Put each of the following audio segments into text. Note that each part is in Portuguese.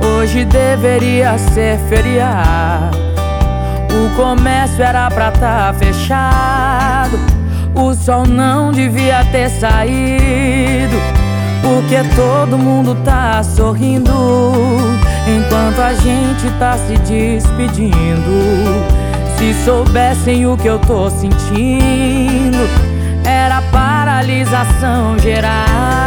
Hoje deveria ser feriado. O comércio era pra tá fechado. O sol não devia ter saído. Porque todo mundo tá sorrindo. Enquanto a gente tá se despedindo. Se soubessem o que eu tô sentindo, era paralisação geral.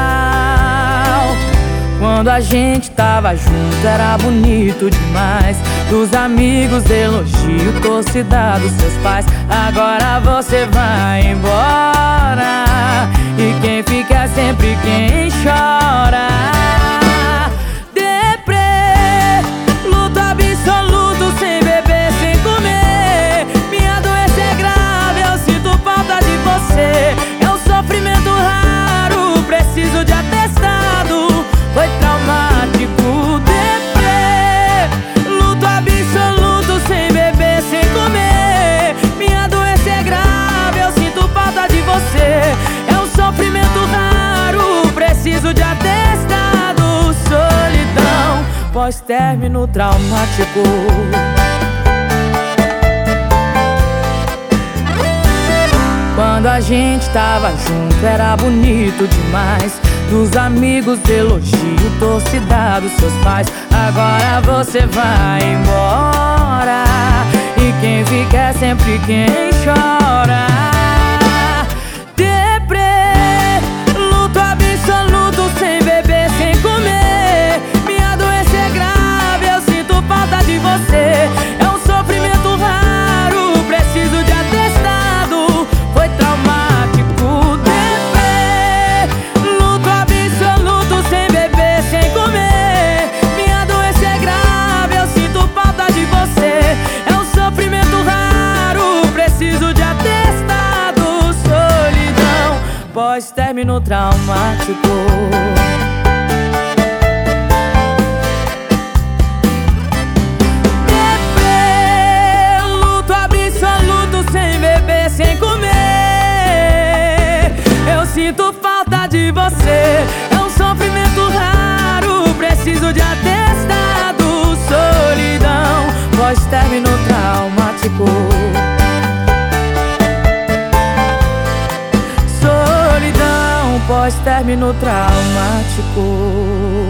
Quando a gente tava junto era bonito demais. Dos amigos elogio, torcida dos seus pais. Agora você vai embora. E quem você. É um sofrimento raro, preciso de atestado. Solidão, pós-término traumático. Quando a gente tava junto era bonito demais. Dos amigos, elogio, torcida dos seus pais. Agora você vai embora. E quem fica é sempre quem chora pós-término traumático. Luto absoluto sem beber, sem comer. Eu sinto falta de você É um sofrimento raro. Preciso de atestado Solidão. Pós-término traumático pós-término traumático.